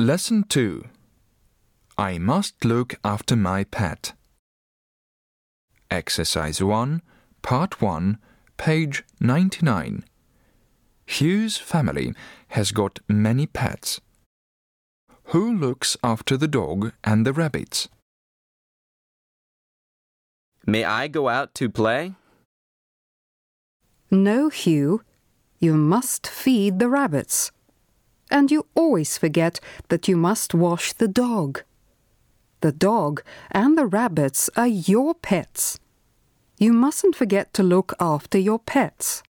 Lesson 2 I must look after my pet. Exercise 1, Part 1, page 99. Hugh's family has got many pets. Who looks after the dog and the rabbits? May I go out to play? No, Hugh. You must feed the rabbits. And you always forget that you must wash the dog. The dog and the rabbits are your pets. You mustn't forget to look after your pets.